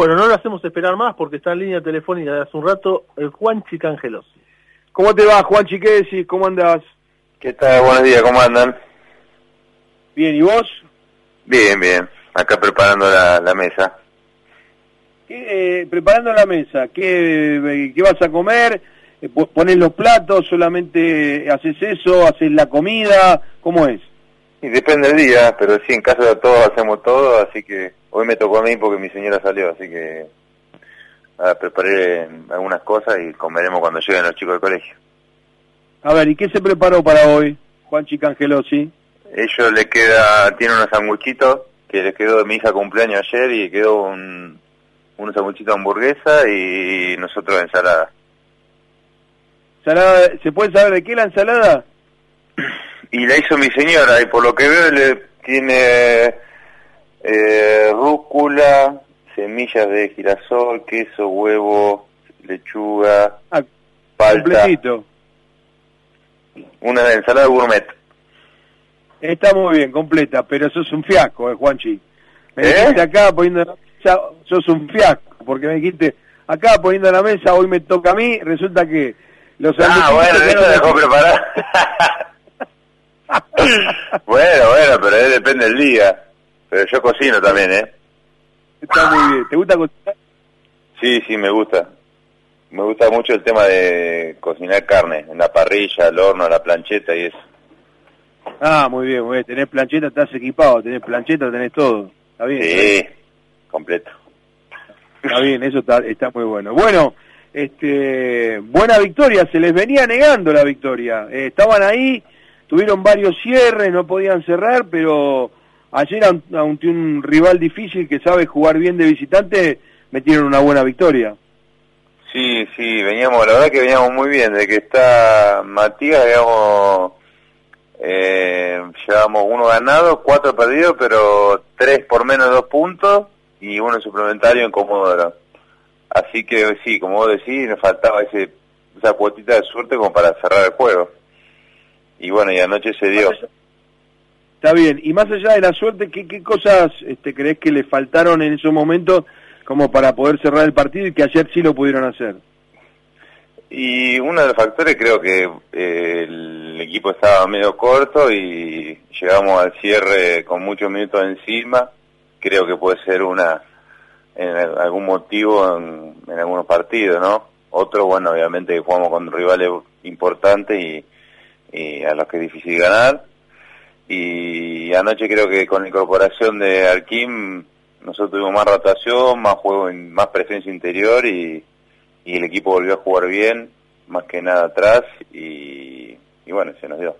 Bueno, no lo hacemos esperar más porque está en línea telefónica de hace un rato el Juan Chicangelosi. ¿Cómo te va, Juan ¿Qué decís? ¿Cómo andas? ¿Qué tal? Buenos días, ¿cómo andan? Bien, ¿y vos? Bien, bien. Acá preparando la, mesa. ¿Qué, eh, preparando la mesa. ¿Qué, ¿Qué vas a comer? Eh, ¿Pones los platos? ¿Solamente haces eso? ¿Haces la comida? ¿Cómo es? Y depende del día, pero sí, en casa de todos hacemos todo, así que hoy me tocó a mí porque mi señora salió, así que preparé algunas cosas y comeremos cuando lleguen los chicos del colegio. A ver, ¿y qué se preparó para hoy, Juan Chicangelosi? Ellos le queda, tiene unos sanguchitos que les quedó de mi hija cumpleaños ayer y quedó un, unos sanguchitos de hamburguesa y nosotros ensalada. ¿Ensalada? ¿Se puede saber de qué la ensalada? Y la hizo mi señora y por lo que veo le tiene eh, rúcula, semillas de girasol, queso, huevo, lechuga, ah, palta. Una ensalada gourmet. Está muy bien, completa, pero eso es un fiasco, eh, Juanchi. Me ¿Eh? dijiste acá poniendo ya, sos un fiasco, porque me dijiste, acá poniendo la mesa, hoy me toca a mí, resulta que los Ah, bueno, eso dejó preparar. bueno, bueno, pero depende del día. Pero yo cocino también, ¿eh? Está muy bien. ¿Te gusta cocinar? Sí, sí, me gusta. Me gusta mucho el tema de cocinar carne, en la parrilla, el horno, la plancheta y eso. Ah, muy bien, muy bien. Tenés plancheta, estás equipado, tenés plancheta, tenés todo. Está bien. Sí, completo. Está bien, eso está, está muy bueno. Bueno, este, buena victoria, se les venía negando la victoria. Eh, estaban ahí, tuvieron varios cierres, no podían cerrar, pero ayer ante un rival difícil que sabe jugar bien de visitante, metieron una buena victoria. Sí, sí, veníamos, la verdad que veníamos muy bien, de que está Matías, digamos, eh, llevamos uno ganado, cuatro perdidos, pero tres por menos dos puntos y uno suplementario en Comodoro. Así que sí, como vos decís, nos faltaba ese, esa cuotita de suerte como para cerrar el juego. Y bueno, y anoche se dio. Está bien, y más allá de la suerte, ¿qué, qué cosas este, crees que le faltaron en esos momentos como para poder cerrar el partido y que ayer sí lo pudieron hacer? Y uno de los factores creo que eh, el equipo estaba medio corto y llegamos al cierre con muchos minutos encima. Creo que puede ser una en algún motivo en, algunos partidos, ¿no? Otro, bueno, obviamente que jugamos con rivales importantes y a los que es difícil ganar. Y anoche creo que con la incorporación de Arquim nosotros tuvimos más rotación, más juego, más presencia interior y, y el equipo volvió a jugar bien, más que nada atrás y, y bueno, se nos dio.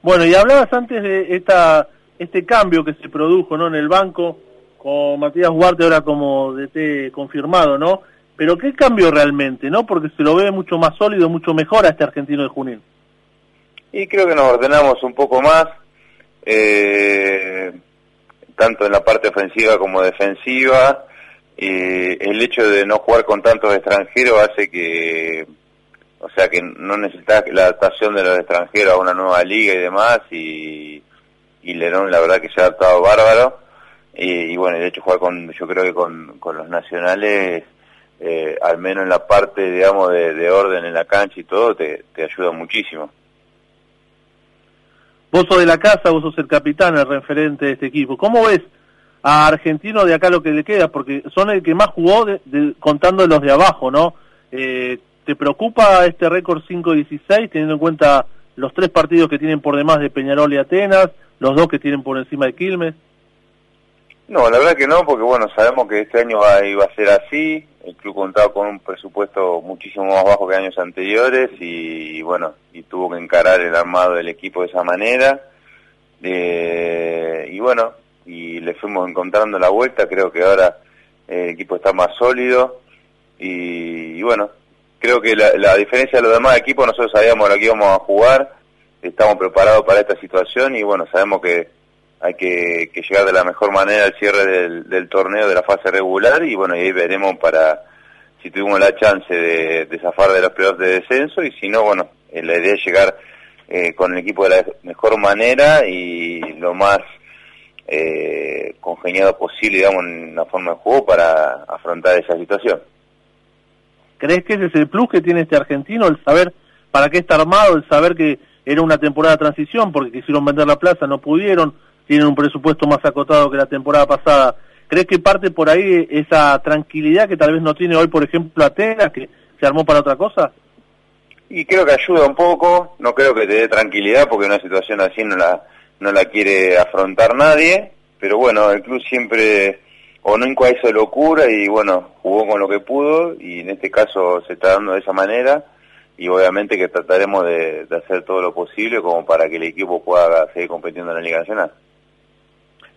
Bueno, y hablabas antes de esta este cambio que se produjo ¿no? en el banco con Matías Huarte ahora como DT confirmado, ¿no? Pero ¿qué cambió realmente, no? Porque se lo ve mucho más sólido, mucho mejor a este argentino de Junín. Y creo que nos ordenamos un poco más, eh, tanto en la parte ofensiva como defensiva. y el hecho de no jugar con tantos extranjeros hace que, o sea, que no necesitas la adaptación de los extranjeros a una nueva liga y demás. Y, y Lerón, la verdad que se ha adaptado bárbaro. Y, bueno, el hecho de jugar con, yo creo que con, con los nacionales eh, al menos en la parte, digamos, de, orden en la cancha y todo, te, ayuda muchísimo. Vos sos de la casa, vos sos el capitán, el referente de este equipo. ¿Cómo ves a Argentino de acá lo que le queda? Porque son el que más jugó contando los de abajo, ¿no? Eh, ¿Te preocupa este récord 5-16 teniendo en cuenta los tres partidos que tienen por demás de Peñarol y Atenas, los dos que tienen por encima de Quilmes? No, la verdad que no, porque bueno, sabemos que este año iba a ser así, el club contaba con un presupuesto muchísimo más bajo que años anteriores y, bueno, y tuvo que encarar el armado del equipo de esa manera. Eh, y bueno, y le fuimos encontrando la vuelta, creo que ahora el equipo está más sólido y, bueno, creo que la, la, diferencia de los demás equipos, nosotros sabíamos lo que íbamos a jugar, estamos preparados para esta situación y bueno, sabemos que hay que, llegar de la mejor manera al cierre del, torneo de la fase regular y bueno, y ahí veremos para si tuvimos la chance de, zafar de los playoffs de descenso y si no, bueno, eh, la idea es llegar eh, con el equipo de la mejor manera y lo más eh, congeniado posible, digamos, en la forma de juego para afrontar esa situación. ¿Crees que ese es el plus que tiene este argentino, el saber para qué está armado, el saber que era una temporada de transición porque quisieron vender la plaza, no pudieron, tienen un presupuesto más acotado que la temporada pasada? ¿Crees que parte por ahí esa tranquilidad que tal vez no tiene hoy, por ejemplo, Atenas, que se armó para otra cosa? Y creo que ayuda un poco, no creo que te dé tranquilidad porque una situación así no la, no la quiere afrontar nadie, pero bueno, el club siempre o nunca hizo locura y bueno, jugó con lo que pudo y en este caso se está dando de esa manera y obviamente que trataremos de, hacer todo lo posible como para que el equipo pueda seguir compitiendo en la Liga Nacional.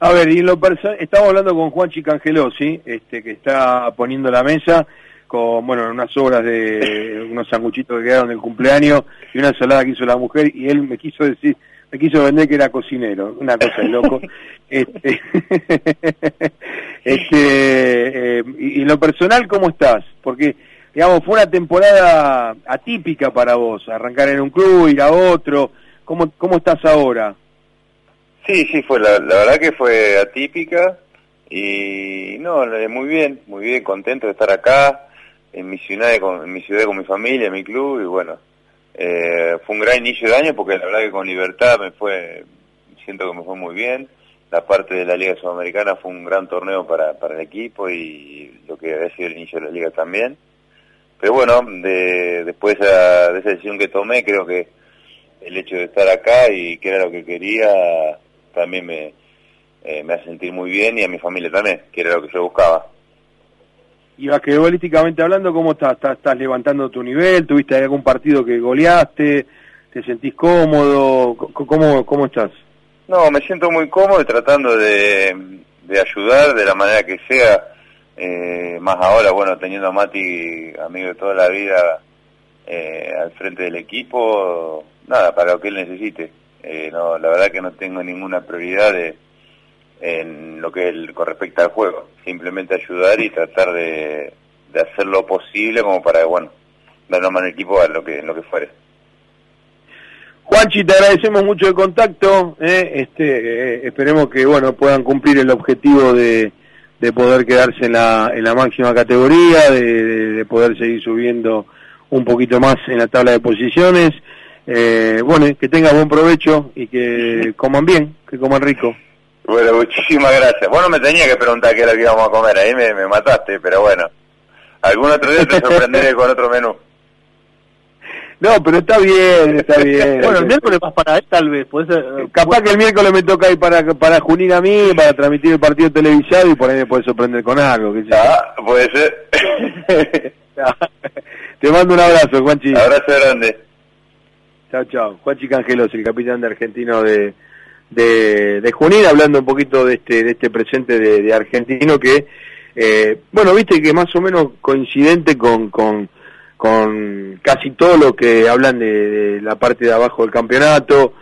A ver, y lo estamos hablando con Juan Chicangelosi, este, que está poniendo la mesa con, bueno, unas obras de unos sanguchitos que quedaron del cumpleaños y una ensalada que hizo la mujer y él me quiso decir, me quiso vender que era cocinero, una cosa de loco. este, este eh, y, en lo personal, ¿cómo estás? Porque, digamos, fue una temporada atípica para vos, arrancar en un club, ir a otro. ¿Cómo, cómo estás ahora? Sí, sí, fue la, la verdad que fue atípica y no, muy bien, muy bien, contento de estar acá en mi ciudad, en mi ciudad con mi familia, mi club y bueno, eh, fue un gran inicio de año porque la verdad que con Libertad me fue, siento que me fue muy bien. La parte de la Liga Sudamericana fue un gran torneo para, para el equipo y lo que había sido el inicio de la Liga también. Pero bueno, de, después de esa, decisión que tomé, creo que el hecho de estar acá y que era lo que quería, también me, eh, me hace sentir muy bien y a mi familia también, que era lo que yo buscaba. Y basquetbolísticamente hablando, ¿cómo estás? ¿Estás, levantando tu nivel? ¿Tuviste algún partido que goleaste? ¿Te sentís cómodo? ¿Cómo, cómo estás? No, me siento muy cómodo y tratando de, de ayudar de la manera que sea. Eh, más ahora, bueno, teniendo a Mati, amigo de toda la vida, eh, al frente del equipo, nada, para lo que él necesite. Eh, no, la verdad que no tengo ninguna prioridad de, en lo que el, con respecto al juego. Simplemente ayudar y tratar de, de hacer lo posible como para, bueno, dar una mano al equipo a lo que, en lo que fuere. Juanchi, te agradecemos mucho el contacto. ¿eh? Este, eh, esperemos que bueno puedan cumplir el objetivo de, de poder quedarse en la, en la máxima categoría, de, de, poder seguir subiendo un poquito más en la tabla de posiciones. Eh, bueno, que tengan buen provecho y que coman bien, que coman rico. Bueno, muchísimas gracias. Bueno, me tenía que preguntar qué era lo que íbamos a comer, ahí me, me mataste, pero bueno. Algún otro día te sorprenderé con otro menú. No, pero está bien, está bien. bueno, el miércoles vas para él, tal vez. Ser, eh, Capaz que el miércoles me toca ir para, para Junín a mí, para transmitir el partido televisado y por ahí me puede sorprender con algo. ah, puede ser. Te mando un abrazo, Juanchi. Abrazo grande. Chao, chao. Juanchi Cangelos, el capitán de argentino de de, de Junín, hablando un poquito de este, de este presente de, argentino que, eh, bueno, viste que más o menos coincidente con, con, con casi todo lo que hablan de, la parte de abajo del campeonato,